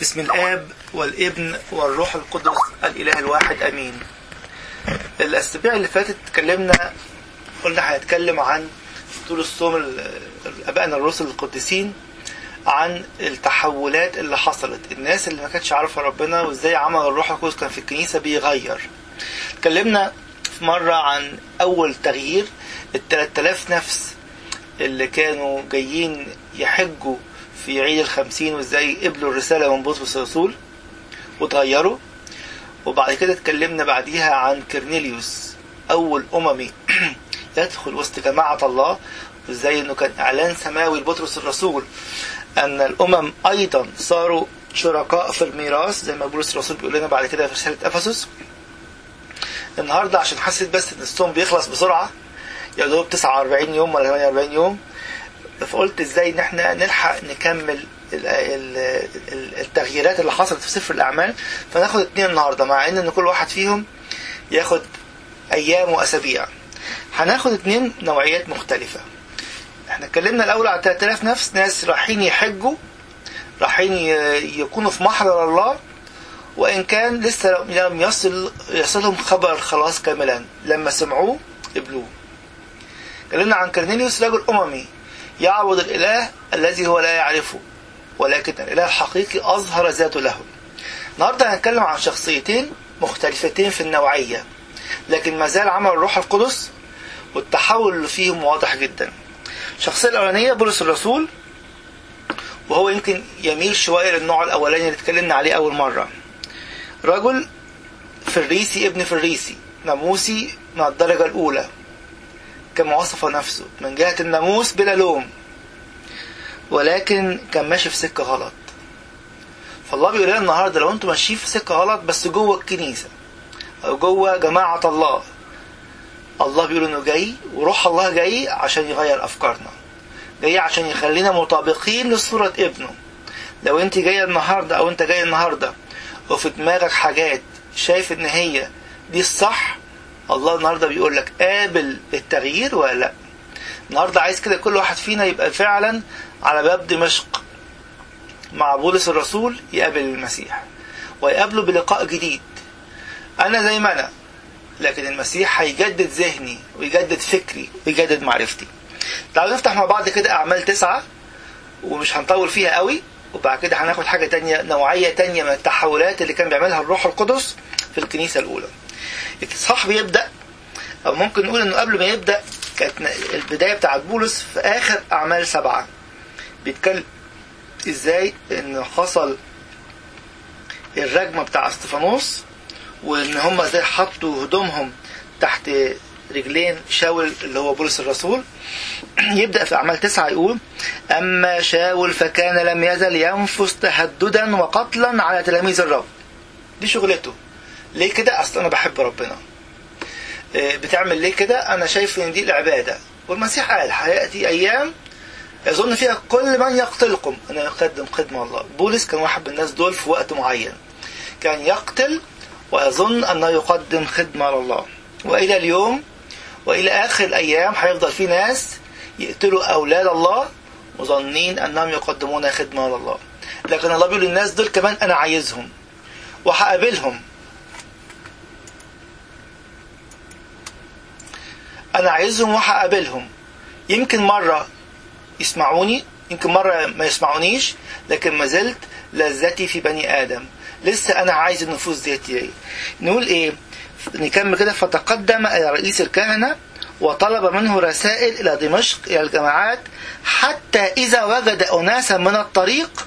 بسم الآب والابن والروح القدس الإله الواحد أمين. الأسابيع اللي فاتت اتكلمنا قلنا هنتكلم عن طول الصوم ال- أبائنا الرسل القديسين عن التحولات اللي حصلت. الناس اللي ما كانتش عارفة ربنا وإزاي عمل الروح القدس كان في الكنيسة بيغير. اتكلمنا في مرة عن أول تغيير ال 3000 نفس اللي كانوا جايين يحجوا في عيد الخمسين وازاي قبلوا الرسالة من بطرس الرسول وتغيروا. وبعد كده اتكلمنا بعديها عن كرنيليوس أول أممي يدخل وسط جماعة الله. وازاي إنه كان إعلان سماوي لبطرس الرسول أن الأمم أيضا صاروا شركاء في الميراث زي ما بولس الرسول بيقول لنا بعد كده في رسالة إفسس. النهارده عشان حسيت بس إن الصوم بيخلص بسرعة يا دوب 49 يوم ولا 48 يوم فقلت إزاي ان إحنا نلحق نكمل ال- ال- ال- التغييرات اللي حصلت في سفر الأعمال فناخد اتنين النهارده مع ان كل واحد فيهم ياخد أيام وأسابيع. هناخد اتنين نوعيات مختلفة. إحنا اتكلمنا الأول على 3000 نفس ناس رايحين يحجوا رايحين يكونوا في محضر الله وإن كان لسه لم يصل يصلهم خبر الخلاص كاملا لما سمعوه قبلوه. اتكلمنا عن كرنيليوس رجل أممي. يعبد الإله الذي هو لا يعرفه ولكن الإله الحقيقي أظهر ذاته له. النهارده هنتكلم عن شخصيتين مختلفتين في النوعية لكن ما زال عمل الروح القدس والتحول اللي فيهم واضح جدا. الشخصية الأولانية بولس الرسول وهو يمكن يميل شوية للنوع الأولاني اللي اتكلمنا عليه أول مرة. رجل فريسي ابن فريسي ناموسي من الدرجة الأولى. كما وصف نفسه من جهة الناموس بلا لوم ولكن كان ماشي في سكة غلط. فالله بيقول لنا النهارده لو أنتم ماشيين في سكة غلط بس جوه الكنيسة أو جوه جماعة الله. الله بيقول إنه جاي وروح الله جاي عشان يغير أفكارنا. جاي عشان يخلينا مطابقين لصورة ابنه. لو انت جاية النهاردة أو انت جاي النهاردة وفي دماغك حاجات شايف إن هي دي الصح الله النهارده بيقول لك قابل التغيير ولا لأ؟ النهارده عايز كده كل واحد فينا يبقى فعلا على باب دمشق. مع بولس الرسول يقابل المسيح ويقابله بلقاء جديد. أنا زي ما أنا لكن المسيح هيجدد ذهني ويجدد فكري ويجدد معرفتي. تعالوا نفتح مع بعض كده أعمال تسعة ومش هنطول فيها قوي وبعد كده هناخد حاجة تانية نوعية تانية من التحولات اللي كان بيعملها الروح القدس في الكنيسة الأولى. الإصحاح بيبدأ أو ممكن نقول إنه قبل ما يبدأ كانت البداية بتاعت بولس في آخر أعمال سبعة. بيتكلم إزاي إن حصل الرجمة بتاع أستفانوس وإن هم إزاي حطوا هدومهم تحت رجلين شاول اللي هو بولس الرسول. يبدأ في أعمال تسعة يقول أما شاول فكان لم يزل ينفس تهددا وقتلا على تلاميذ الرب. دي شغلته. ليه كده؟ أصل أنا بحب ربنا. إيه، بتعمل ليه كده؟ أنا شايف إن دي العبادة. والمسيح قال هيأتي أيام يظن فيها كل من يقتلكم. أن يقدم خدمة الله بولس كان واحد من الناس دول في وقت معين. كان يقتل ويظن أنه يقدم خدمة لله وإلى اليوم وإلى آخر الأيام هيفضل في ناس يقتلوا أولاد الله مظنين أنهم يقدمون خدمة لله لكن الله بيقول للناس دول كمان أنا عايزهم. وهقابلهم. أنا عايزهم وهقابلهم يمكن مرة يسمعوني يمكن مرة ما يسمعونيش لكن ما زلت لذتي في بني آدم. لسه أنا عايز النفوس ديت نقول إيه؟ نكمل كده. فتقدم إلى رئيس الكهنة وطلب منه رسائل إلى دمشق إلى الجماعات حتى إذا وجد أناسا من الطريق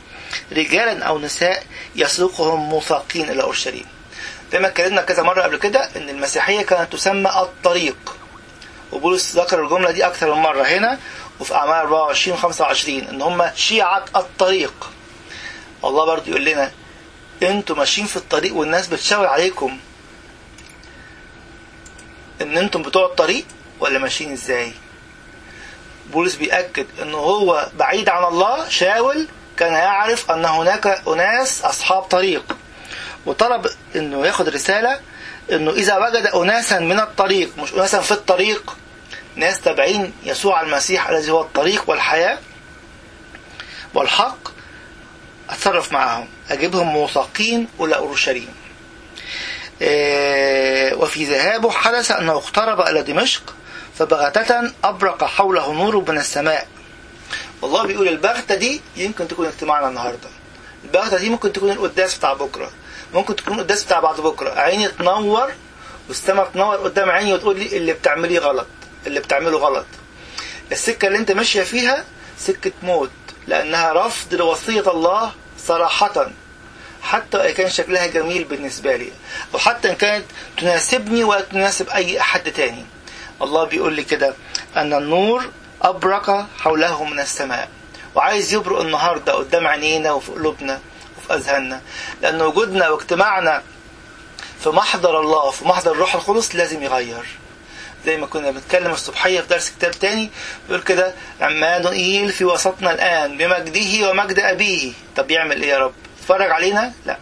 رجالا أو نساء يسوقهم موثقين إلى أورشليم زي ما اتكلمنا كذا مرة قبل كده إن المسيحية كانت تسمى الطريق. وبولس ذكر الجملة دي أكثر من مرة. هنا وفي أعمال 24 25 إن هم شيعة الطريق. الله برضو يقول لنا أنتوا ماشيين في الطريق والناس بتشاور عليكم. إن أنتم بتوع الطريق ولا ماشيين إزاي؟ بولس بيأكد انه هو بعيد عن الله شاول كان يعرف أن هناك أناس أصحاب طريق. وطلب إنه ياخد رسالة إنه إذا وجد اناسا من الطريق مش اناسا في الطريق ناس تابعين يسوع المسيح الذي هو الطريق والحياة والحق أتصرف معاهم أجيبهم موثقين إلى أورشليم. إيه، وفي ذهابه حدث أنه اقترب إلى دمشق فبغتة أبرق حوله نور من السماء. والله بيقول البغتة دي يمكن تكون اجتماعنا النهارده. البغتة دي ممكن تكون القداس بتاع بكرة. ممكن تكون القداس بتاع بعد بكرة. عيني تنور والسماء تنور قدام عيني وتقول لي اللي بتعمليه غلط اللي بتعمله غلط. السكة اللي انت ماشية فيها سكة موت لأنها رفض لوصية الله صراحة. حتى إن كان شكلها جميل بالنسبة لي أو حتى إن كانت تناسبني ولا تناسب أي حد تاني. الله بيقول لي كده أن النور أبرق حوله من السماء. وعايز يبرق النهاردة قدام عينينا وفي قلوبنا. أذهاننا. لأن وجودنا واجتماعنا في محضر الله في محضر الروح القدس لازم يغير. زي ما كنا بنتكلم الصبحية في درس كتاب تاني بيقول كده عمانوئيل في وسطنا الآن بمجده ومجد أبيه. طب يعمل إيه يا رب؟ اتفرج علينا؟ لا.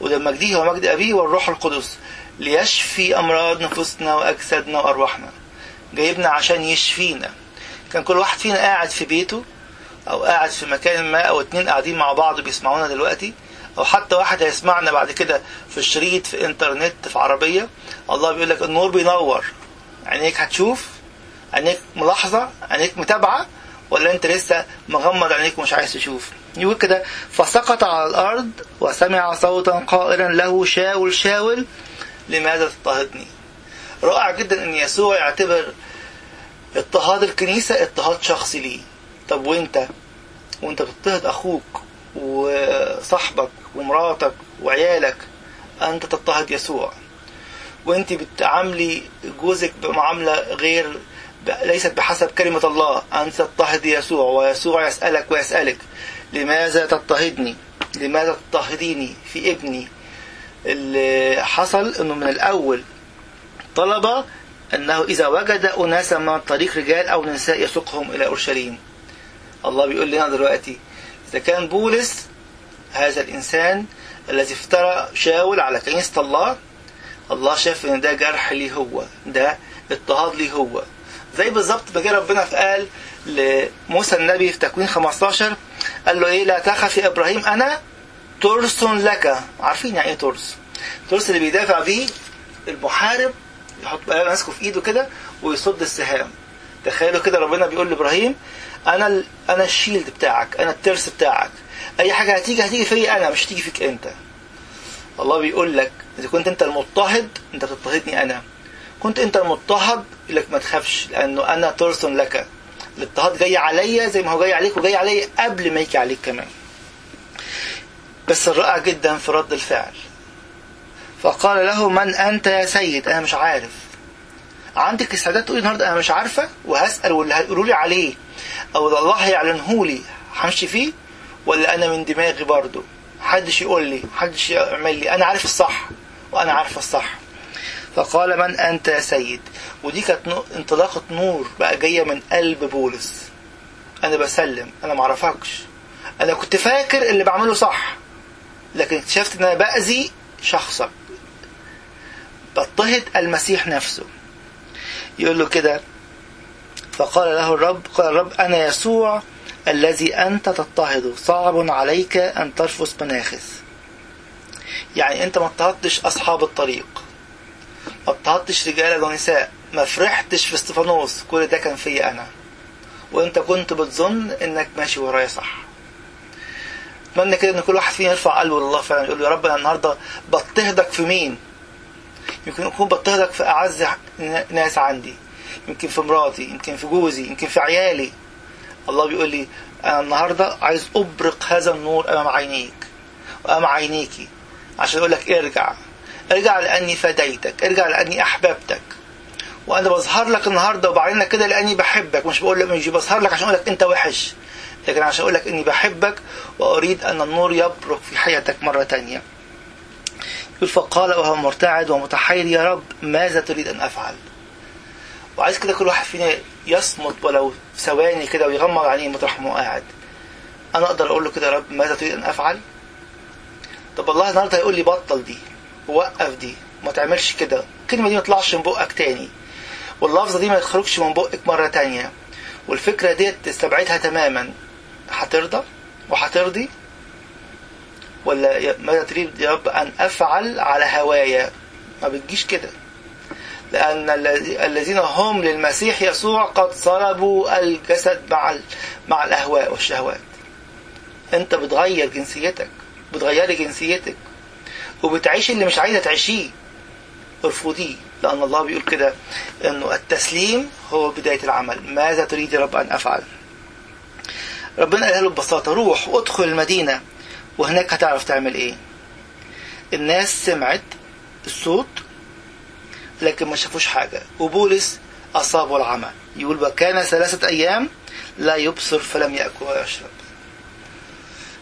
وده مجده ومجد أبيه والروح القدس. ليشفي أمراض نفوسنا وأجسادنا وأرواحنا. جايبنا عشان يشفينا. كان كل واحد فينا قاعد في بيته أو قاعد في مكان ما أو اتنين قاعدين مع بعض بيسمعونا دلوقتي أو حتى واحد هيسمعنا بعد كده في الشريط في إنترنت في عربية الله بيقول لك النور بينور. عينيك هتشوف عينيك ملاحظة عينيك متابعة ولا أنت لسه مغمض عينيك ومش عايز تشوف؟ يقول كده فسقط على الأرض وسمع صوتا قائلا له شاول شاول لماذا تضطهدني؟ رائع جدا أن يسوع يعتبر اضطهاد الكنيسة اضطهاد شخصي ليه. طب وانت؟ وانت بتضطهد أخوك وصاحبك ومراتك وعيالك أنت تضطهد يسوع. وانت بتعاملي جوزك بمعاملة غير ليست بحسب كلمة الله أنت تضطهد يسوع ويسوع يسألك ويسألك لماذا تضطهدني؟ لماذا تضطهديني في ابني؟ اللي حصل إنه من الأول طلب أنه إذا وجد أناسا من الطريق رجال أو نساء يسوقهم إلى أورشليم. الله بيقول لنا دلوقتي إذا كان بولس هذا الإنسان الذي افترى شاول على كنيسة الله الله شاف إن ده جرح ليه هو ده اضطهاد ليه هو. زي بالظبط ما جه ربنا قال لموسى النبي في تكوين 15 قال له إيه لا تخف يا إبراهيم أنا ترس لك. عارفين يعني إيه ترس؟ ترس اللي بيدافع بيه المحارب يحط ماسكه في إيده كده ويصد السهام. تخيلوا كده ربنا بيقول لإبراهيم أنا ال... أنا الشيلد بتاعك أنا الترس بتاعك. أي حاجة هتيجي هتيجي فيا أنا مش هتيجي فيك أنت. الله بيقول لك إذا كنت أنت المضطهد أنت بتضطهدني أنا. كنت أنت المضطهد لك ما تخافش لأنه أنا ترس لك. الاضطهاد جاي عليا زي ما هو جاي عليك وجاي عليا قبل ما يجي عليك كمان. بس الرائع جدا في رد الفعل. فقال له من أنت يا سيد؟ أنا مش عارف. عندك استعداد تقولي النهارده أنا مش عارفة وهسأل واللي هيقولوا لي عليه. أو اللي الله هيعلنه لي. همشي فيه؟ ولا أنا من دماغي برضه محدش يقول لي محدش يعمل لي. أنا عارف الصح وأنا عارف الصح. فقال من أنت يا سيد؟ ودي كانت انطلاقة نور بقى جاية من قلب بولس. أنا بسلم أنا معرفكش. أنا كنت فاكر اللي بعمله صح لكن اكتشفت إن أنا بأذي شخصك. بضطهد المسيح نفسه. يقول له كده فقال له الرب قال الرب أنا يسوع الذي أنت تضطهده صعب عليك أن ترفس مناخس. يعني أنت ما اضطهدتش أصحاب الطريق. ما اضطهدتش رجاله ونساء ما فرحتش في استفانوس كل ده كان فيا أنا. وأنت كنت بتظن إنك ماشي ورايا صح. أتمنى كده إن كل واحد فينا يرفع قلبه لله فعلا. يقول له يا رب أنا النهارده بضطهدك في مين؟ يمكن اكون بضطهدك في أعز ناس عندي. يمكن في مراتي يمكن في جوزي يمكن في عيالي. الله بيقول لي أنا النهارده عايز أبرق هذا النور أمام عينيك وامام عينيكي عشان أقول لك ارجع. ارجع لأني فديتك ارجع لأني أحببتك. وأنا بظهر لك النهارده وبعلن لك كده لأني بحبك. مش بقول لك مش بظهر لك عشان أقول لك أنت وحش لكن عشان أقول لك إني بحبك وأريد أن النور يبرق في حياتك مرة تانية. يقول فقال وهو مرتعد ومتحير يا رب ماذا تريد أن أفعل؟ وعايز كده كل واحد فينا يصمت ولو ثواني كده ويغمض عينيه مطرح ما هو قاعد. أنا أقدر أقول له كده يا رب ماذا تريد أن أفعل؟ طب الله النهارده هيقول لي بطل دي وقف دي ما تعملش كده. الكلمة دي ما تطلعش من بقك تاني. واللفظة دي ما تخرجش من بقك مرة تانية. والفكرة ديت تستبعدها تماما. هترضى؟ وهترضي؟ ولا ماذا تريد يا رب أن أفعل على هوايا؟ ما بتجيش كده. لأن الذين هم للمسيح يسوع قد صلبوا الجسد مع مع الأهواء والشهوات. أنت بتغير جنسيتك بتغيري جنسيتك وبتعيش اللي مش عايزة تعيشيه. ارفضيه لأن الله بيقول كده أنه التسليم هو بداية العمل. ماذا تريد يا رب أن أفعل؟ ربنا قال له ببساطة روح وادخل المدينة. وهناك هتعرف تعمل إيه؟ الناس سمعت الصوت لكن ما شافوش حاجة. وبولس أصابه العمى. يقول وكان ثلاثة أيام لا يبصر فلم يأكل ويشرب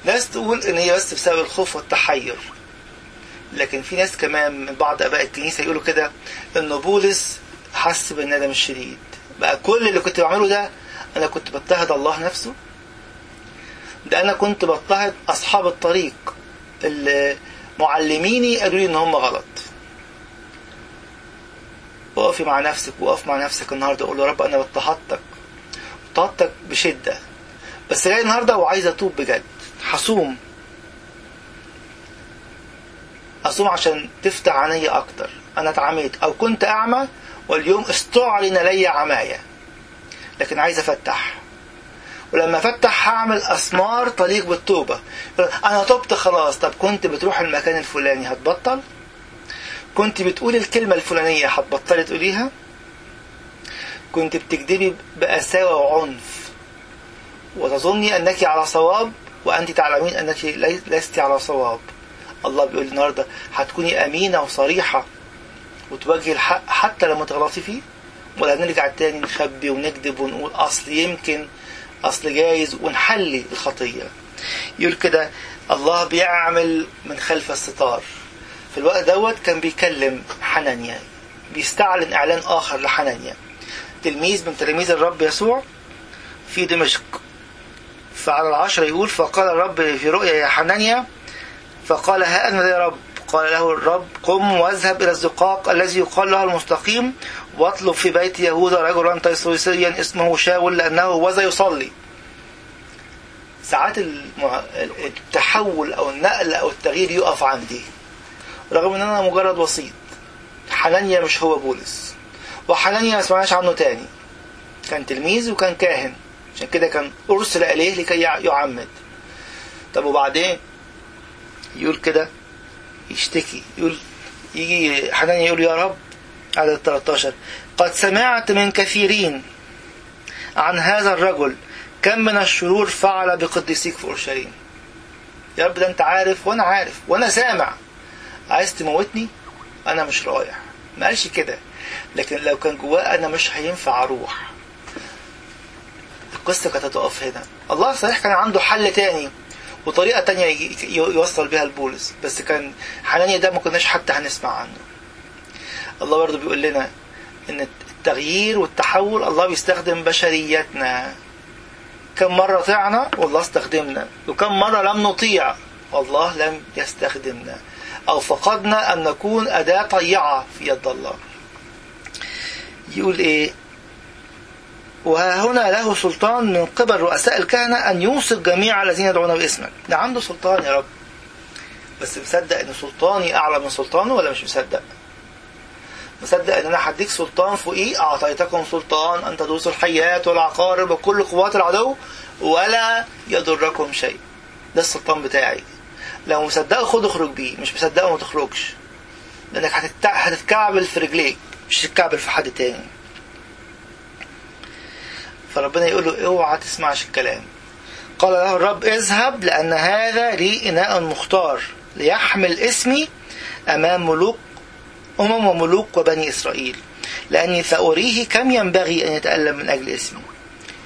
ناس تقول إن هي بس بسبب الخوف والتحير. لكن في ناس كمان من بعض آباء الكنيسة يقولوا كده إن بولس حس بالندم الشديد. بقى كل اللي كنت بعمله ده أنا كنت بضطهد الله نفسه. ده أنا كنت بضطهد أصحاب الطريق اللي معلميني قالوا لي إن هم غلط. وقفي مع نفسك وقف مع نفسك النهارده قول له يا رب أنا اضطهدتك اضطهدتك بشدة بس جاي النهارده وعايز أتوب بجد حصوم اصوم عشان تفتح عيني أكتر. أنا اتعميت أو كنت أعمى واليوم استعلن لي عماية. لكن عايز أفتح. ولما أفتح هعمل أسمار تليق بالتوبة. أنا تبت خلاص طب كنت بتروح المكان الفلاني هتبطل؟ كنت بتقولي الكلمة الفلانية هتبطلي تقوليها؟ كنت بتكذبي بأساوة وعنف. وتظني أنك على صواب وأنت تعلمين أنك لست على صواب. الله بيقول النهاردة هتكوني أمينة وصريحة وتواجهي الحق حتى لما تغلطي فيه. ولا نرجع تاني نخبي ونكذب ونقول أصل يمكن أصل جايز ونحلي الخطية. يقول كده الله بيعمل من خلف الستار. في الوقت دوت كان بيكلم حنانيا بيستعلن إعلان آخر لحنانيا. تلميذ من تلاميذ الرب يسوع في دمشق. فعلى العشرة يقول فقال الرب في رؤيا يا حنانيا فقال ها أنا يا رب؟ قال له الرب قم واذهب إلى الزقاق الذي يقال له المستقيم واطلب في بيت يهوذا رجلا تيسوسيا اسمه شاول لأنه وذا يصلي. ساعات. التحول أو النقل أو التغيير يقف عندي. رغم إن أنا مجرد وسيط. حنانيا مش هو بولس. وحنانيا ما سمعناش عنه تاني. كان تلميذ وكان كاهن. عشان كده كان أرسل إليه لكي يعمد. طب وبعدين؟ يقول كده يشتكي. يقول يجي حنانيا يقول يا رب عدد 13 قد سمعت من كثيرين عن هذا الرجل كم من الشرور فعل بقديسيك في أورشليم. يا رب ده أنت عارف وأنا عارف وأنا سامع. عايز تموتني؟ أنا مش رايح. ما قالش كده. لكن لو كان جواه أنا مش هينفع أروح. القصة كانت هتقف هنا. الله صحيح كان عنده حل تاني وطريقة تانية يوصل بيها لبولس بس كان حنانيا ده ما كناش حتى هنسمع عنه. الله برضه بيقول لنا إن التغيير والتحول الله بيستخدم بشريتنا. كم مرة طعنا والله استخدمنا وكم مرة لم نطيع والله لم يستخدمنا. أو فقدنا أن نكون أداة طيعة في يد الله. يقول إيه؟ وها هنا له سلطان من قبل رؤساء الكهنة أن يوثق جميع الذين يدعون باسمك ده عنده سلطان يا رب. بس مصدق أن سلطاني أعلى من سلطانه ولا مش مصدق؟ مصدق أن أنا هديك سلطان فوقيه؟ أعطيتكم سلطان أن تدوسوا الحيات والعقارب وكل قوات العدو ولا يضركم شيء. ده السلطان بتاعي. لو مصدقه خد اخرج بيه مش مصدقه ما تخرجش. لأنك. هتتكعبل في رجليك مش هتتكعبل في حد تاني. فربنا يقول له أوعى تسمعش الكلام. قال له الرب اذهب لأن هذا لي إناء مختار ليحمل اسمي أمام ملوك أمم وملوك وبني إسرائيل. لأني سأريه كم ينبغي أن يتألم من أجل اسمي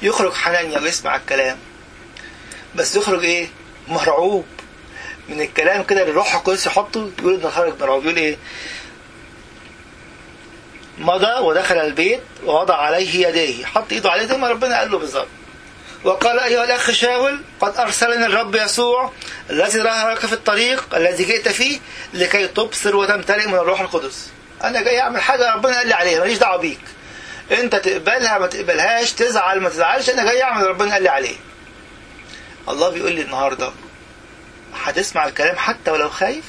يخرج حنانيا ويسمع الكلام. بس يخرج إيه؟ مرعوب من الكلام كده اللي الروح القدس يحطه يقول انه خرج مرعوب يقول إيه؟ مضى ودخل البيت ووضع عليه يديه. حط إيده عليه زي ما ربنا قال له بالظبط. وقال أيها الأخ شاول قد أرسلني الرب يسوع الذي ظهرك في الطريق الذي جئت فيه لكي تبصر وتمتلئ من الروح القدس. أنا جاي أعمل حاجة ربنا قال لي عليها ماليش دعوة بيك. أنت تقبلها ما تقبلهاش تزعل ما تزعلش أنا جاي أعمل ربنا قال لي عليه. الله بيقول لي النهارده هتسمع الكلام حتى ولو خايف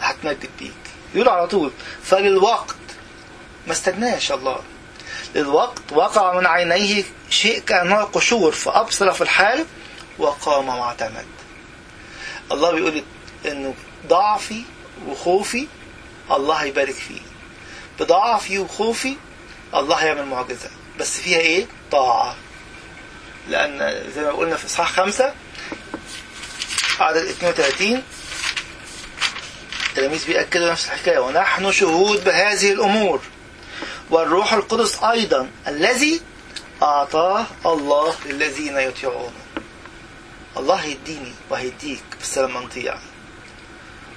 هتمجد بيك. يقول على طول فللوقت. ما استناش الله. للوقت وقع من عينيه شيء كأنه قشور فأبصر في الحال وقام واعتمد. الله بيقول انه ضعفي وخوفي الله هيبارك فيه. بضعفي وخوفي الله هيعمل معجزة. بس فيها إيه؟ طاعة. لأن زي ما قلنا في إصحاح خمسة عدد 32 التلاميذ بيأكدوا نفس الحكاية. ونحن شهود بهذه الأمور. والروح القدس أيضا الذي أعطاه الله للذين يطيعونه. الله هيديني وهيديك بس لما نطيع.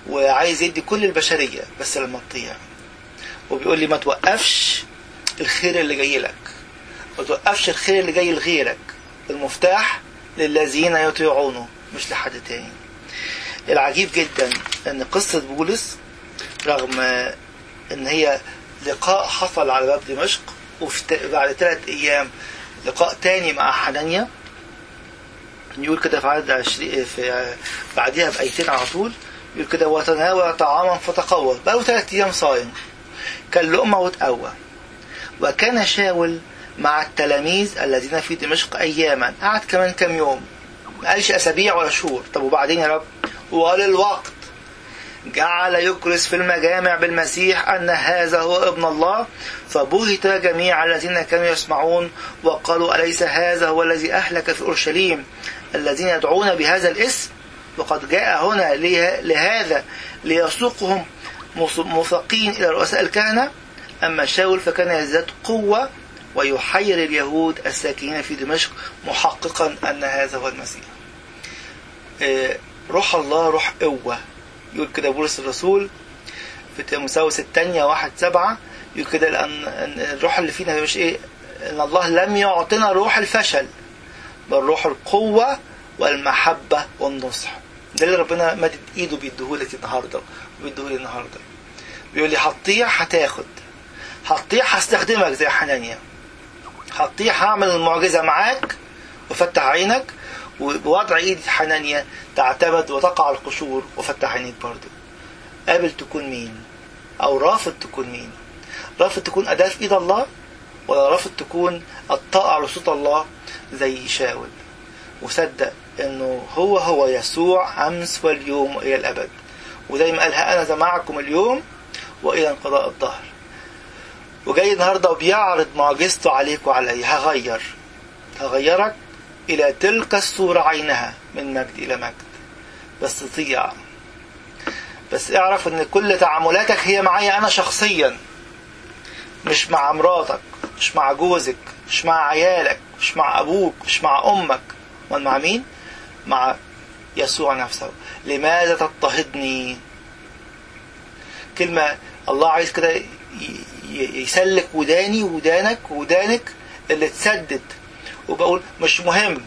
وعايز يدي كل البشرية بس لما تطيع وبيقول لي ما توقفش الخير اللي جاي لك. ما توقفش الخير اللي جاي لغيرك. المفتاح للذين يطيعونه. مش لحد تاني. العجيب جدا إن قصة بولس رغم إن هي لقاء حصل على باب دمشق وبعد ثلاث أيام لقاء تاني مع حنانيا يقول كده في عدد عشرين في بعديها بأيتين على طول يقول كده وتناول طعاما فتقوى. بقى ثلاث أيام صايم. كان لقمة وتقوى. وكان شاول مع التلاميذ الذين في دمشق أياما. قعد كمان كام يوم. ما قالش أسابيع ولا شهور. طب وبعدين يا رب؟ وللوقت. جعل يكرس في المجامع بالمسيح أن هذا هو ابن الله. فبهت جميع الذين كانوا يسمعون وقالوا أليس هذا هو الذي أهلك في أورشليم؟ الذين يدعون بهذا الاسم. وقد جاء هنا لهذا ليسوقهم مثقين إلى رؤساء الكهنة. أما شاول فكان يزداد قوة ويحير اليهود الساكنين في دمشق محققا أن هذا هو المسيح. روح الله روح قوة. يقول كده بولس الرسول في تيموساوس الثانية واحد سبعة يقول كده لأن الروح اللي فينا مش إيه؟ إن الله لم يعطنا روح الفشل بل روح القوة والمحبة والنصح. ده اللي ربنا مدد إيده بيديهولك النهاردة وبيديهولي النهاردة. بيقول لي هتطيع هتاخد. هتطيع هستخدمك زي حنانيا. هتطيع هعمل المعجزة معاك وفتح عينك وبوضع إيد حنانيا تعتمد وتقع القشور وفتح عينيك برضه. قابل تكون مين؟ أو رافض تكون مين؟ رافض تكون أداة في إيد الله ولا رافض تكون الطائع لصوت الله زي شاول؟ وصدق إنه هو هو يسوع أمس واليوم وإلى الأبد. وزي ما قالها أنا معكم اليوم وإلى انقضاء الظهر وجاي النهارده وبيعرض معجزته عليك وعلي هغير. هغيرك إلى تلك الصورة عينها من مجد إلى مجد. بس تطيع بس اعرف إن كل تعاملاتك هي معايا أنا شخصيا. مش مع مراتك مش مع جوزك مش مع عيالك مش مع أبوك مش مع أمك. امال مع مين؟ مع يسوع نفسه. لماذا تضطهدني؟ كلمة الله عايز كده يسلك وداني ودانك ودانك اللي تسدد. وبقول مش مهم.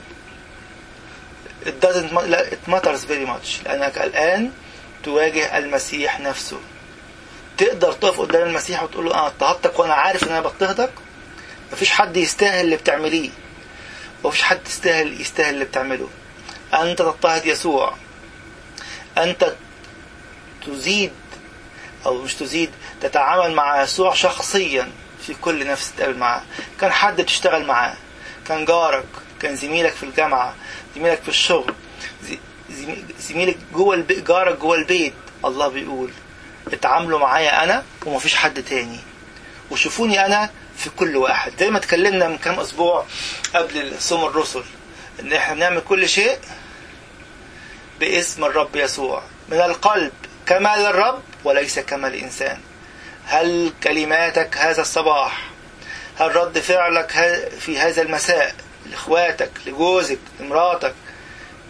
It doesn't لا it matters very much. لأنك الآن تواجه المسيح نفسه. تقدر تقف قدام المسيح وتقول له أنا اضطهدتك وأنا عارف إن أنا بضطهدك مفيش حد يستاهل اللي بتعمليه. ومفيش حد يستاهل يستاهل اللي بتعمله. أنت تضطهد يسوع. أنت تزيد أو مش تزيد تتعامل مع يسوع شخصيا في كل نفس تقابل معاه. كان حد بتشتغل معاه. كان جارك كان زميلك في الجامعة زميلك في الشغل زميلك جوه البيت جارك جوه البيت. الله بيقول اتعاملوا معايا أنا ومفيش حد تاني. وشوفوني أنا في كل واحد. زي ما اتكلمنا من كام أسبوع قبل صوم الرسل إن إحنا بنعمل كل شيء باسم الرب يسوع. من القلب كما للرب وليس كما الإنسان. هل كلماتك هذا الصباح؟ هل رد فعلك في هذا المساء لإخواتك لجوزك لمراتك؟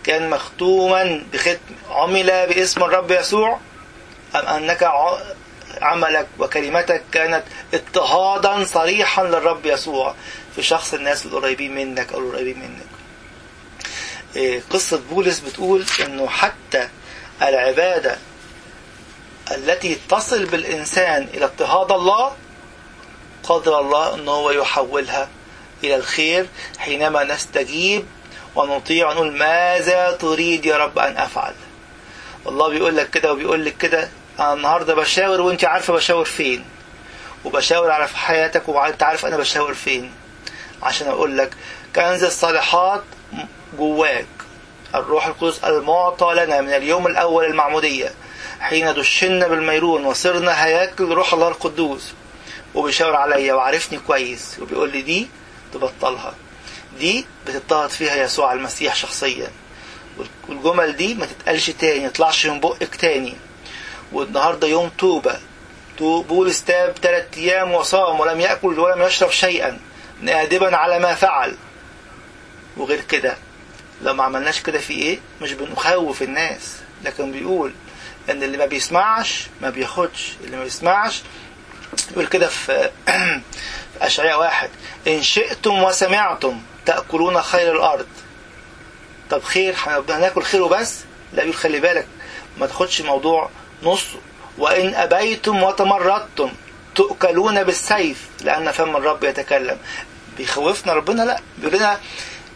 كان مختوما بختم. عمل باسم الرب يسوع؟ أم أنك عملك وكلمتك كانت اضطهادا صريحا للرب يسوع؟ في شخص الناس القريبين منك أو القريبين منك. قصة بولس بتقول أنه حتى العبادة التي تصل بالإنسان إلى اضطهاد الله قدر الله أنه هو يحولها إلى الخير حينما نستجيب ونطيع ونقول ماذا تريد يا رب أن أفعل؟ والله بيقول لك كده وبيقول لك كده أنا النهارده بشاور وأنت عارفة بشاور فين وبشاور على حياتك وانت عارف أنا بشاور فين عشان أقول لك كنز الصالحات جواك الروح القدس المعطى لنا من اليوم الأول المعمودية. حين دشنا بالميرون وصرنا هياكل روح الله القدوس. وبيشاور عليا وعارفني كويس. وبيقول لي دي تبطلها. دي بتضطهد فيها يسوع المسيح شخصيا. والجمل دي ما تتقالش تاني ما يطلعش من بقك تاني. والنهاردة يوم توبة. بولس تاب ثلاث أيام وصام ولم يأكل ولم يشرب شيئا. نادبا على ما فعل. وغير كده لو ما عملناش كده في إيه؟ مش بنخوف الناس. لكن بيقول إن اللي ما بيسمعش ما بياخدش اللي ما بيسمعش يقول كده في أشعياء واحد إن شئتم وسمعتم تأكلون خير الأرض. طب خير هناكل خير وبس؟ لا يقول خلي بالك ما تاخدش موضوع نصه وإن أبيتم وتمردتم تؤكلون بالسيف لأن فم الرب يتكلم. بيخوفنا ربنا؟ لا. بيقول لنا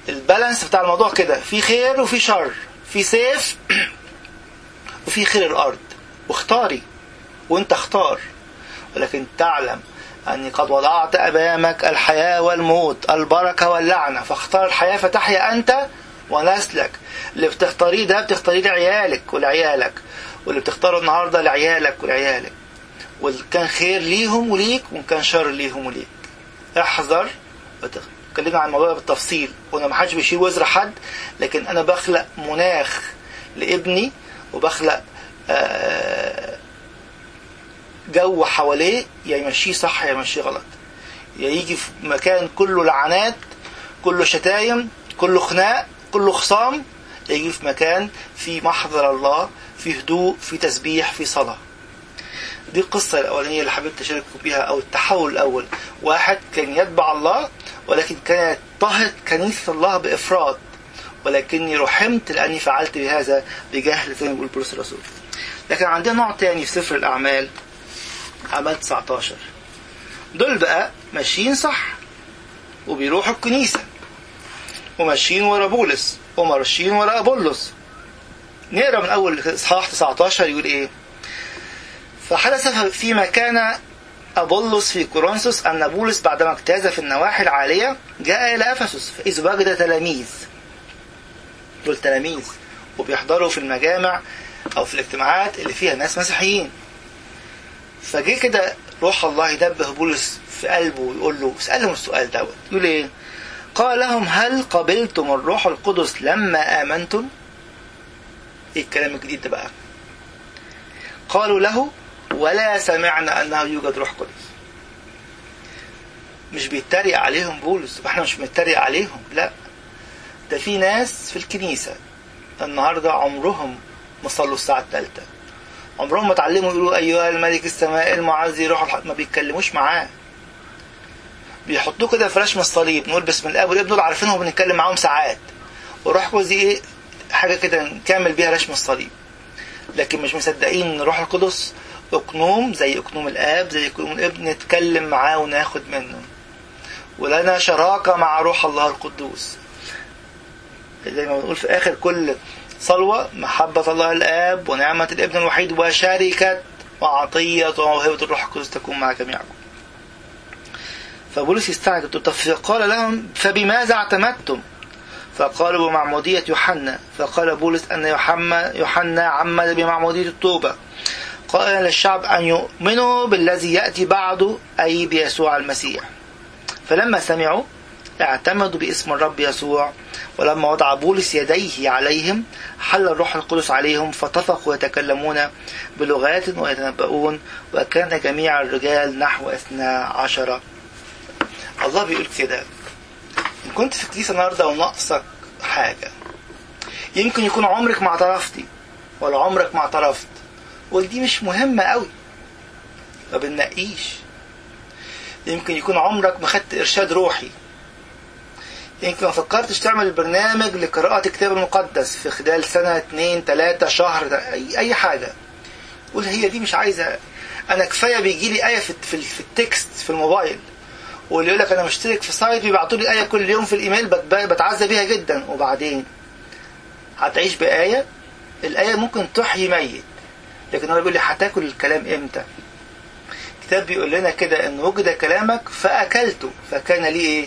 البالانس بتاع الموضوع كده في خير وفي شر. في سيف وفي خير الأرض. واختاري وأنت اختار. ولكن تعلم أني قد وضعت أمامك الحياة والموت البركة واللعنة. فاختار الحياة فتحيا أنت ونسلك. اللي بتختاريه ده بتختاريه لعيالك ولعيالك. واللي بتختاره النهارده لعيالك ولعيالك. واللي كان خير ليهم وليك وإن كان شر ليهم وليك. احذر. اتكلمنا عن الموضوع بالتفصيل. وأنا ما حدش بيشيل وزر حد لكن أنا بخلق مناخ لابني وبخلق جو حواليه يا يمشيه صح يا يمشيه غلط. يا يجي في مكان كله لعنات كله شتايم كله خناق كله خصام. يجي في مكان في محضر الله في هدوء في تسبيح في صلاة. دي القصة الأولانية اللي حبيت أشارككم بيها أو التحول الأول. واحد كان يتبع الله ولكن كان يضطهد كنيسة الله بإفراط. ولكني رحمت لأني فعلت بهذا بجهل زي ما بيقول بولس الرسول. لكن عندنا نوع تاني في سفر الأعمال أعمال 19 دول بقى ماشيين صح وبيروحوا الكنيسة وماشيين ورا بولس وماشيين ورا أبولس. نقرأ من أول إصحاح 19 يقول إيه؟ فحدث فيما كان أبولس في كورنثوس أن بولس بعدما اجتاز في النواحي العالية جاء إلى أفسس فإذ وجد تلاميذ. دول تلاميذ وبيحضروا في المجامع أو في الاجتماعات اللي فيها ناس مسيحيين. فجه كده روح الله يدبه بولس في قلبه ويقول له اسألهم السؤال دوت يقول إيه؟ قال لهم هل قبلتم الروح القدس لما آمنتم؟ إيه الكلام الجديد ده بقى؟ قالوا له ولا سمعنا أنه يوجد روح قدس. مش بيتريق عليهم بولس إحنا مش بنتريق عليهم لا. ده في ناس في الكنيسة النهارده عمرهم ما صلوا الساعة الثالثه عمرهم ما اتعلموا يقولوا أيها الملك السماء المعزي روح الحق ما بيتكلموش معاه. بيحطوه كده في رشم الصليب نقول بسم الله والابن دول عارفينهم بنتكلم معاهم ساعات. وروح دي إيه حاجة كده نكمل بيها رشم الصليب. لكن مش مصدقين إن روح القدس أقنوم زي أقنوم الآب زي أقنوم الابن نتكلم معاه وناخد منه. ولنا شراكة مع روح الله القدوس. زي ما بنقول في آخر كل صلوة محبة الله الآب ونعمة الابن الوحيد وشركة وعطية وموهبة الروح القدس تكون مع جميعكم. فبولس يستعجب فقال لهم فبماذا اعتمدتم؟ فقالوا بمعمودية يوحنا. فقال بولس أن يوحنا عمد بمعمودية التوبة. قال للشعب أن يؤمنوا بالذي يأتي بعده أي بيسوع المسيح. فلما سمعوا اعتمدوا باسم الرب يسوع ولما وضع بولس يديه عليهم حل الروح القدس عليهم فطفقوا يتكلمون بلغات ويتنبؤون وكان جميع الرجال نحو اثنا عشر. الله بيقول كده إن كنت في الكنيسة النهاردة وناقصك حاجة يمكن يكون عمرك ما اعترفتي ولا عمرك ما اعترفت ودي مش مهمة قوي. ما بننقيش يمكن يكون عمرك ما خدت إرشاد روحي يمكن ما فكرتش تعمل برنامج لقراءة الكتاب المقدس في خلال سنة اتنين تلاتة شهر أي, أي حاجة. قول هي دي مش عايزة. أنا كفاية بيجي لي آية في, في, ال text في الموبايل. واللي يقول لك أنا مشترك في site بيبعتوا لي آية كل يوم في الإيميل بتعزى بيها جدا. وبعدين؟ هتعيش بآية؟ الآية ممكن تحيي ميت. لكن هو بيقول لي هتاكل الكلام إمتى؟ الكتاب بيقول لنا كده إن وجد كلامك فأكلته. فكان لي إيه؟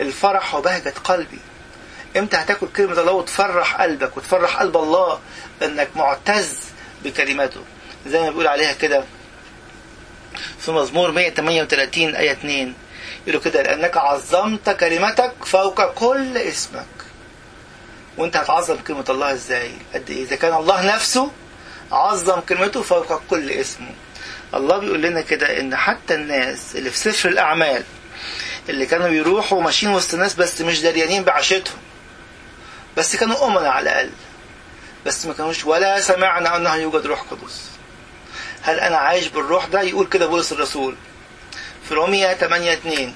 الفرح وبهجة قلبي. إمتى هتاكل كلمة الله وتفرح قلبك وتفرح قلب الله إنك معتز بكلماته؟ زي ما بيقول عليها كده في مزمور 138 آية 2 يقولوا كده لأنك عظمت كلمتك فوق كل اسمك. وأنت هتعظم كلمة الله إزاي؟ قد إيه؟ إذا كان الله نفسه عظم كلمته فوق كل اسمه. الله بيقول لنا كده إن حتى الناس اللي في سفر الأعمال اللي كانوا بيروحوا ماشيين وسط الناس بس مش دريانين بعشتهم بس كانوا أمنا على الأقل. بس ما كانوش ولا سمعنا أنه يوجد روح قدس. هل أنا عايش بالروح ده؟ يقول كده بولس الرسول. في رومية 8 2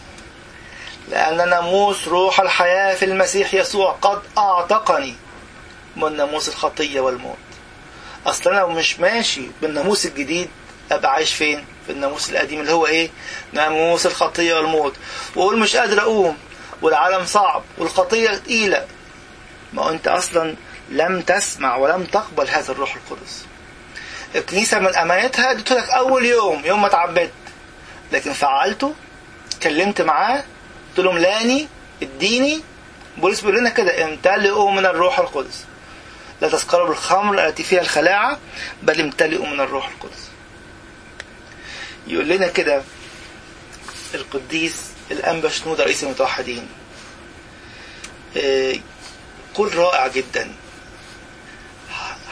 لأن ناموس روح الحياة في المسيح يسوع قد أعتقني من ناموس الخطية والموت. أصل أنا مش ماشي بالناموس الجديد. أبقى عايش فين؟ في الناموس القديم اللي هو إيه؟ ناموس الخطية والموت. وأقول مش قادر أقوم والعالم صعب والخطية تقيلة. ما أنت أصلا لم تسمع ولم تقبل هذا الروح القدس. الكنيسة من أمانتها اديته لك أول يوم يوم ما تعبدت لكن فعلته كلمت معاه قلت له ملاني اديني. بولس بيقول لنا كده امتلئوا من الروح القدس. لا تسكروا بالخمر التي فيها الخلاعة بل امتلئوا من الروح القدس. يقول لنا كده القديس الأنبا شنودة رئيس المتوحدين. قول رائع جدا.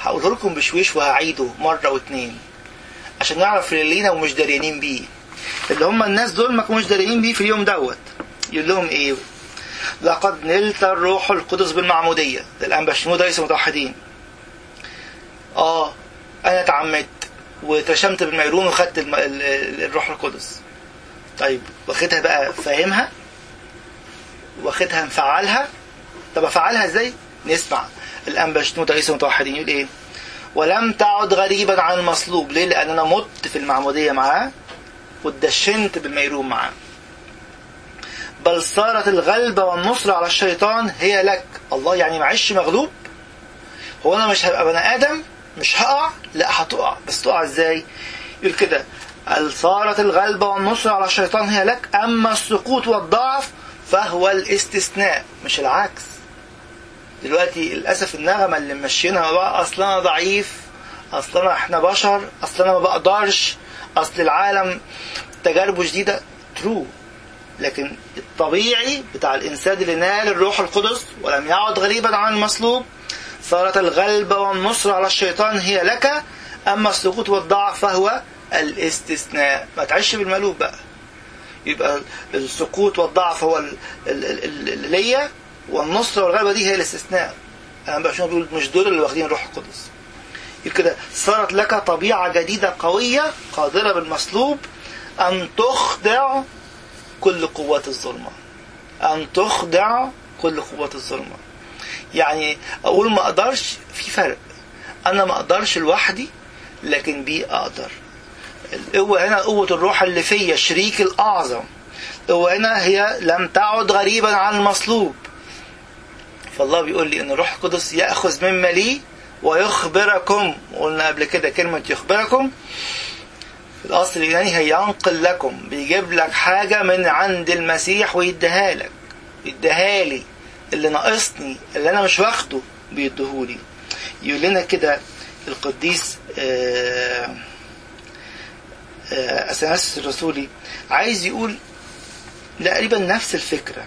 هقول لكم بشويش وهعيده مرة واتنين عشان نعرف اللي لينا ومش داريانين بيه. اللي هم الناس دول ما كانوش داريانين بيه في اليوم دوت. يقول لهم إيه؟ لقد نلت الروح القدس بالمعمودية. ده الأنبا شنودة رئيس المتوحدين. آه أنا اتعمدت وترشمت بالميرون وخدت. الروح القدس. طيب واخدها بقى فاهمها؟ واخدها مفعلها طب افعلها إزاي؟ نسمع. الانبا شنودة رئيس المتوحدين؟ يقول إيه؟ ولم تعد غريبا عن المصلوب. ليه؟ لأن أنا مت في المعمودية معاه واتدشنت بالميرون معاه. بل صارت الغلبة والنصرة على الشيطان هي لك. الله يعني معيش مغلوب؟ هو أنا مش هبقى بني آدم؟ مش هقع؟ لا هتقع. بس تقع إزاي؟ يقول كده صارت الغلبة والنصرة على الشيطان هي لك أما السقوط والضعف فهو الاستثناء مش العكس. دلوقتي للأسف النغمة اللي ممشينها بقى أصلا أنا ضعيف أصلا إحنا بشر أصلا أنا ما بقدرش أصل العالم تجاربه جديدة. ترو لكن الطبيعي بتاع الإنسان اللي نال الروح القدس ولم يعد غريبا عن المصلوب صارت الغلبة والنصر على الشيطان هي لك أما السقوط والضعف فهو الاستثناء. ما تعيش بالمقلوب بقى. يبقى السقوط والضعف هو ليا والنصر والغلبة دي هي الاستثناء. أنا بقى بيقول مش دول اللي واخدين روح القدس. كده صارت لك طبيعة جديدة قوية قادرة بالمصلوب أن تخضع كل قوات الظلمة. أن تخضع كل قوات الظلمة. يعني أقول ما أقدرش في فرق. أنا ما أقدرش لوحدي لكن بي أقدر. القوة هنا قوة الروح اللي فيا الشريك الأعظم. القوة هنا هي لم تعد غريبا عن المصلوب. فالله بيقول لي أن الروح القدس يأخذ مما لي ويخبركم. قلنا قبل كده كلمة يخبركم. في الأصل اليوناني هي ينقل لكم بيجيب لك حاجة من عند المسيح ويديها لك يديها لي. اللي ناقصني اللي أنا مش واخده بيديهولي. يقول لنا كده القديس آه أثناسيوس الرسولي عايز يقول تقريبا نفس الفكرة.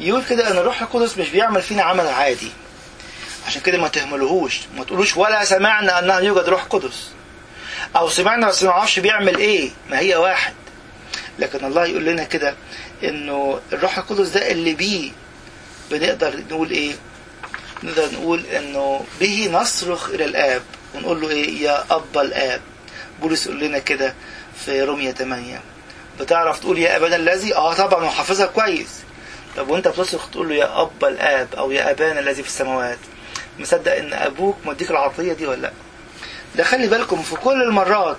يقول كده أن الروح القدس مش بيعمل فينا عمل عادي. عشان كده ما تهملوهوش ما تقولوش ولا سمعنا أنه يوجد روح قدس. أو سمعنا بس ما نعرفش بيعمل إيه ما هي واحد. لكن الله يقول لنا كده إنه الروح القدس ده اللي بيه بنقدر نقول إيه؟ نقدر نقول إنه به نصرخ إلى الآب ونقول له إيه؟ يا أبا الآب. بولس يقول لنا كده في رومية 8 بتعرف تقول يا أبانا الذي؟ آه طبعا وحافظها كويس. طب وأنت بتصرخ تقول له يا أبا الآب أو يا أبانا الذي في السماوات؟ مصدق إن أبوك مديك العطية دي ولا لأ؟ ده خلي بالكم في كل المرات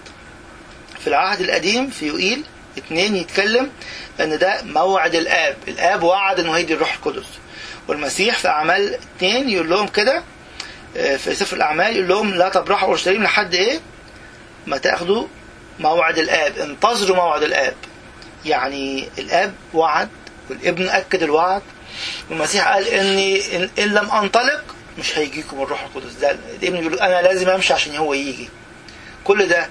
في العهد القديم في يوئيل اتنين يتكلم إن ده موعد الآب. الآب وعد إنه هيدي الروح القدس. والمسيح في أعمال اتنين يقول لهم كده في سفر الأعمال يقول لهم لا تبرحوا أورشليم لحد إيه؟ ما تاخدوا موعد الآب انتظروا موعد الآب. يعني الآب وعد والابن أكد الوعد. والمسيح قال إني إن, إن لم أنطلق مش هيجيكم الروح القدس. ده الابن بيقول أنا لازم أمشي عشان هو يجي. كل ده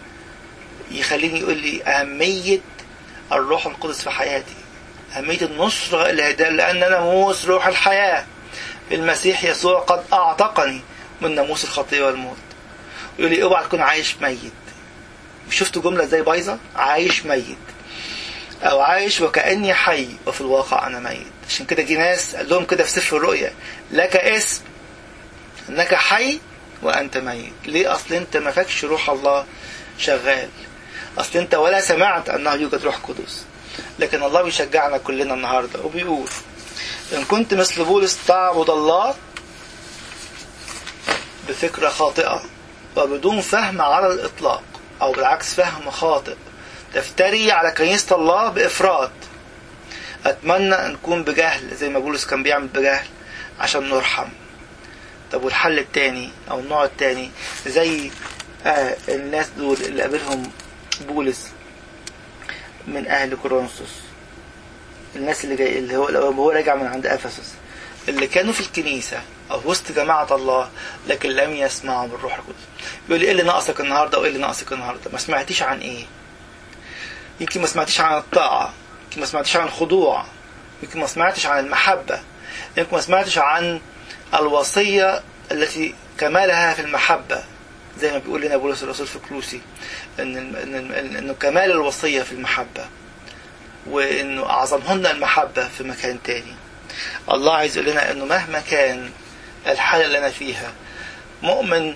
يخليني يقول لي أهمية الروح القدس في حياتي. أهمية الهداية لأن ناموس روح الحياة. المسيح يسوع قد أعتقني من ناموس الخطية والموت. يقول لي أوعى تكون عايش ميت. شفتوا جملة إزاي بايظة؟ عايش ميت. أو عايش وكأني حي وفي الواقع أنا ميت. عشان كده جه ناس قال لهم كده في سفر الرؤيا لك اسم أنك حي وأنت ميت. ليه؟ أصل أنت ما فاكش روح الله شغال. أصل أنت ولا سمعت أنه يوجد روح قدس. لكن الله بيشجعنا كلنا النهارده. وبيقول إن كنت مثل بولس تعبد الله بفكرة خاطئة وبدون فهم على الإطلاق أو بالعكس فهم خاطئ تفتري على كنيسة الله بإفراط. أتمنى إن نكون بجهل زي ما بولس كان بيعمل بجهل عشان نرحم. طب والحل التاني أو النوع التاني زي آه الناس دول اللي قابلهم بولس من أهل كورنثوس. الناس اللي جاي اللي هو هو راجع من عند إفسس. اللي كانوا في الكنيسة أو وسط جماعة الله لكن لم يسمعوا بالروح القدس. بيقول لي إيه اللي ناقصك النهارده؟ وإيه اللي ناقصك النهارده؟ ما سمعتيش عن إيه؟ يمكن ما سمعتيش عن الطاعة يمكن ما سمعتيش عن الخضوع يمكن ما سمعتش عن المحبة يمكن ما سمعتش عن الوصية التي كمالها في المحبة. زي ما بيقول لنا بولس الرسول في كلوسي إن إنه كمال الوصية في المحبة وإنه أعظمهن المحبة في مكان تاني. الله عايز يقول لنا إنه مهما كان الحالة اللي أنا فيها مؤمن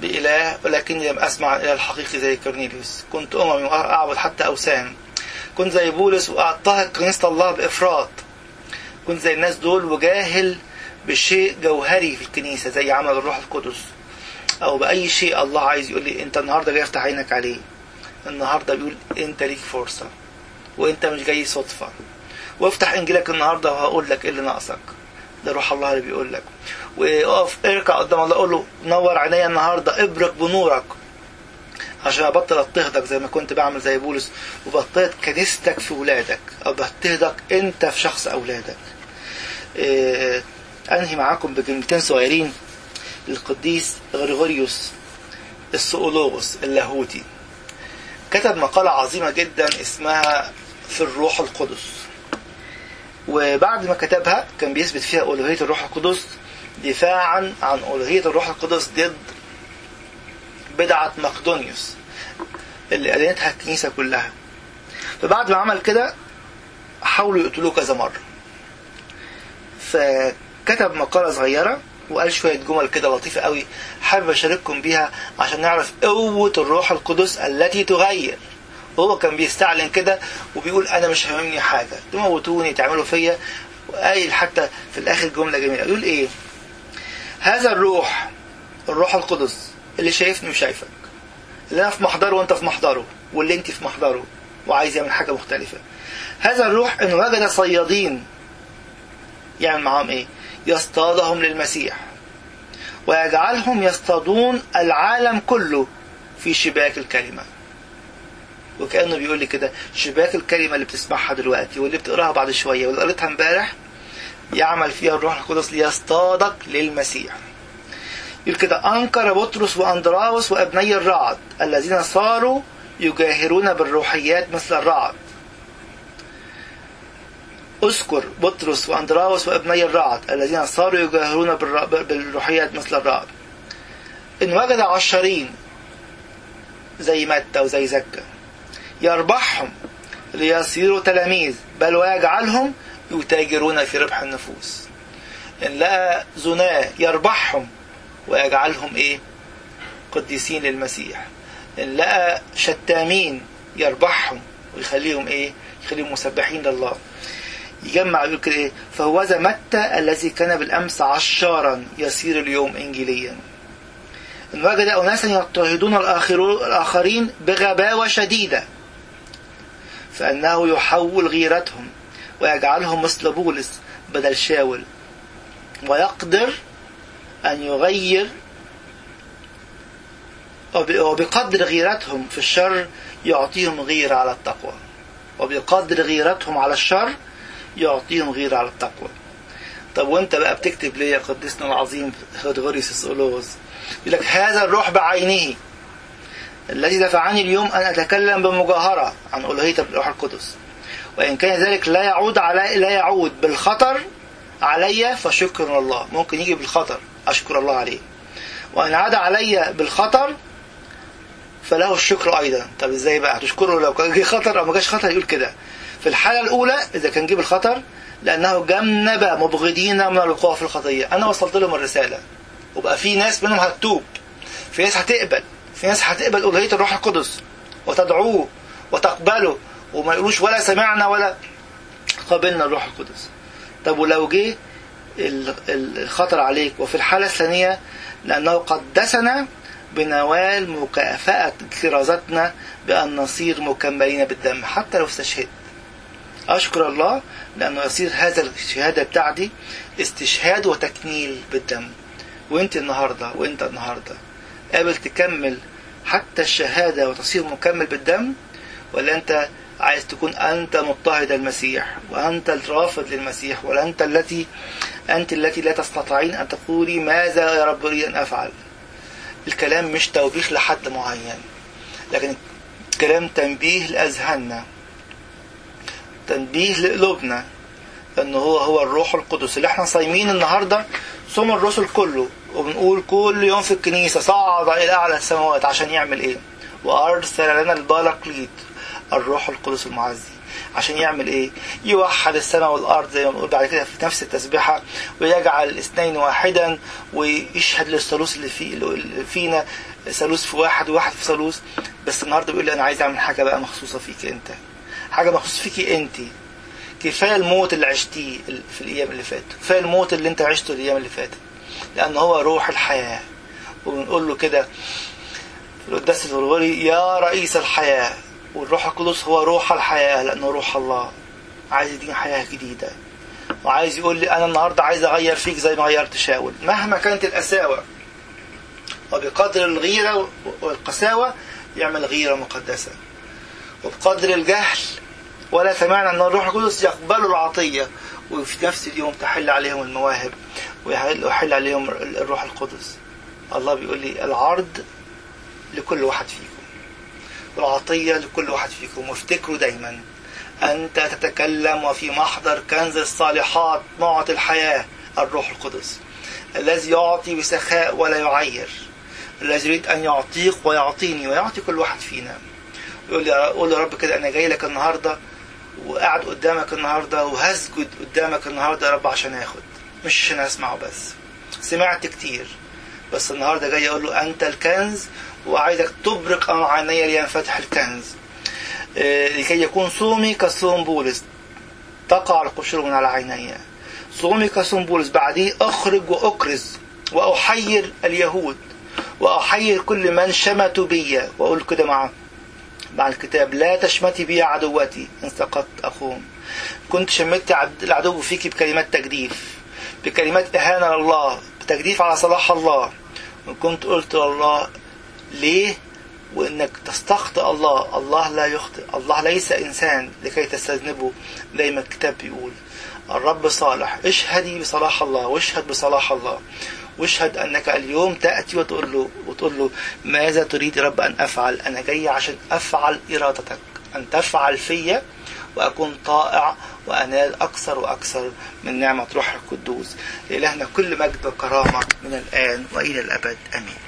بإله ولكني لم أسمع الإله الحقيقي زي كورنيليوس. كنت أممي وأعبد حتى أوثان. كنت زي بولس وأعتقد كنيسة الله بإفراط. كنت زي الناس دول وجاهل بشيء جوهري في الكنيسة زي عمل الروح القدس. أو بأي شيء الله عايز يقول لي أنت النهاردة جاي أفتح عينك عليه. النهاردة بيقول أنت ليك فرصة. وأنت مش جاي صدفة. وافتح إنجيلك النهاردة وهقول لك إيه اللي ناقصك. ده روح الله اللي بيقول لك. واقف اركع قدام الله قول له نور عينيا النهارده ابرك بنورك. عشان ابطل أضطهدك زي ما كنت بعمل زي بولس وبضطهد كنيستك في ولادك أو بضطهدك أنت في شخص أولادك. إيه أنهي معاكم بكلمتين صغيرين؟ للقديس غريغوريوس السؤولوغوس اللاهوتي. كتب مقالة عظيمة جدا اسمها في الروح القدس. وبعد ما كتبها كان بيثبت فيها ألوهية الروح القدس دفاعا عن ألوهية الروح القدس ضد بدعة مقدونيوس اللي أدينتها الكنيسة كلها. فبعد ما عمل كده حاولوا يقتلوه كذا مرة. فكتب مقالة صغيرة وقال شوية جمل كده لطيفة قوي حابب أشارككم بيها عشان نعرف قوة الروح القدس التي تغير. هو كان بيستعلن كده وبيقول أنا مش هاممني حاجة. تموتوني تعملوا فيا. وقايل حتى في الآخر جملة جميلة. يقول إيه؟ هذا الروح الروح القدس اللي شايفني وشايفك. اللي أنا في محضره وأنت في محضره واللي أنت في محضره وعايز يعمل حاجة مختلفة. هذا الروح إن وجد صيادين يعمل معاهم إيه؟ يصطادهم للمسيح. ويجعلهم يصطادون العالم كله في شباك الكلمة. وكأنه بيقول لي كده شباك الكلمة اللي بتسمعها دلوقتي واللي بتقراها بعد شوية واللي قريتها امبارح يعمل فيها الروح القدس ليصطادك للمسيح. يقول كده أنكر بطرس وأندراوس وأبني الرعد الذين صاروا يجاهرون بالروحيات مثل الرعد. أذكر بطرس وأندراوس وأبني الرعد الذين صاروا يجاهرون بالروحيات مثل الرعد. إن وجد عشرين زي متى وزي زكا يربحهم ليصيروا تلاميذ بل ويجعلهم يتاجرون في ربح النفوس. إن لقى زناة يربحهم ويجعلهم إيه؟ قديسين للمسيح. إن لقى شتامين يربحهم ويخليهم إيه؟ يخليهم مسبحين لله. يجمع يقول كده إيه؟ فهوذا متى الذي كان بالأمس عشارا يصير اليوم إنجيليا. ان وجد أناسا يضطهدون الآخرين بغباوة شديدة. فأنه يحول غيرتهم ويجعلهم مثل بولس بدل شاول. ويقدر أن يغير وب- وبقدر غيرتهم في الشر يعطيهم غيرة على التقوى. وبقدر غيرتهم على الشر يعطيهم غيرة على التقوى. طب وانت بقى بتكتب ليه يا قديسنا العظيم غرغوريوس السؤلوس يقول لك هذا الروح بعينه الذي دفعني اليوم أن أتكلم بمجاهرة عن ألوهية الروح القدس. وإن كان ذلك لا يعود علي لا يعود بالخطر علي فشكر الله. ممكن يجي بالخطر أشكر الله عليه. وإن عاد علي بالخطر فله الشكر أيضا. طب إزاي بقى؟ هتشكره لو كان جه خطر أو ما جاش خطر يقول كده. في الحالة الأولى إذا كان جه بالخطر لأنه جنب مبغضين من الوقوع في الخطية أنا وصلت لهم الرسالة. وبقى في ناس منهم هتتوب. في ناس هتقبل. في ناس هتقبل ألوهية الروح القدس. وتدعوه وتقبله. وما يقولوش ولا سمعنا ولا قبلنا الروح القدس. طب ولو جه ال- ال- الخطر عليك. وفي الحالة الثانية لأنه قدسنا بنوال مكافأة كرازتنا بأن نصير مكملين بالدم حتى لو استشهدت. أشكر الله لأنه يصير هذا الشهادة بتاعتي استشهاد وتكميل بالدم. وأنت النهاردة وأنت النهاردة. قابل تكمل حتى الشهادة وتصير مكمل بالدم ولا أنت عايز تكون أنت مضطهد المسيح وأنت الرافض للمسيح ولا أنت التي أنت التي لا تستطيعين أن تقولي ماذا يا رب أريد أن أفعل؟ الكلام مش توبيخ لحد معين لكن الكلام تنبيه لأذهاننا تنبيه لقلوبنا ان هو هو الروح القدس اللي إحنا صايمين النهارده صوم الرسل كله وبنقول كل يوم في الكنيسة صعد إلى أعلى السماوات عشان يعمل إيه؟ وأرسل لنا الباراكليت الروح القدس المعزي عشان يعمل إيه؟ يوحد السماء والأرض زي ما بنقول بعد كده في نفس التسبيحة ويجعل الاثنين واحدا ويشهد للثالوث اللي, في اللي فينا ثالوث في واحد وواحد في ثالوث. بس النهارده بيقول لي أنا عايز أعمل حاجة بقى مخصوصة فيك أنت. حاجة مخصوصة فيكي أنت. كفاية الموت اللي عشتيه في الأيام اللي فاتت كفاية الموت اللي أنت عشته الأيام اللي فاتت. لأن هو روح الحياة. وبنقول له كده القداس الغرغوري يا رئيس الحياة. والروح القدس هو روح الحياة لأنه روح الله. عايز يديني حياة جديدة. وعايز يقول لي أنا النهارده عايز أغير فيك زي ما غيرت شاول. مهما كانت القساوة. وبقدر الغيرة والقساوة يعمل غيرة مقدسة. وبقدر الجهل ولا سمعنا أن الروح القدس يقبلوا العطية. وفي نفس اليوم تحل عليهم المواهب ويحل عليهم الروح القدس. الله بيقول لي العرض لكل واحد فيكم. والعطيه لكل واحد فيكم. وافتكروا دايما انت تتكلم وفي محضر كنز الصالحات معطي الحياة الروح القدس. الذي يعطي بسخاء ولا يعير. الذي يريد أن يعطيك ويعطيني ويعطي كل واحد فينا. يقول لي قول يا رب كده أنا جاي لك النهارده وقاعد قدامك النهارده وهسجد قدامك النهارده يا رب عشان آخد. مش عشان أسمعه بس. سمعت كتير. بس النهارده جاي أقول له أنت الكنز وعايزك تبرق عيني لينفتح الكنز. إيه لكي يكون صومي كصوم بولس. تقع القشور من على عيني. صومي كصوم بولس. بعديه أخرج وأكرز وأحير اليهود وأحير كل من شمتوا بي واقول كده معاه مع الكتاب لا تشمتي بي عدوتي إن سقطت اخوم كنت شمت العدو فيك بكلمات تجديف. بكلمات اهانه لله بتجديف على صلاح الله. وكنت قلت لله ليه؟ وإنك تستخطئ الله. الله لا يخطئ. الله ليس إنسان لكي تستذنبه زي ما الكتاب بيقول. الرب صالح. اشهدي بصلاح الله. واشهد بصلاح الله. واشهد أنك اليوم تأتي وتقول له وتقول له ماذا تريد يا رب أن أفعل؟ أنا جاي عشان أفعل إرادتك، أن تفعل فيا وأكون طائع وأنال أكثر وأكثر من نعمة روح القدوس. لإلهنا كل مجد وكرامة من الآن وإلى الأبد. آمين.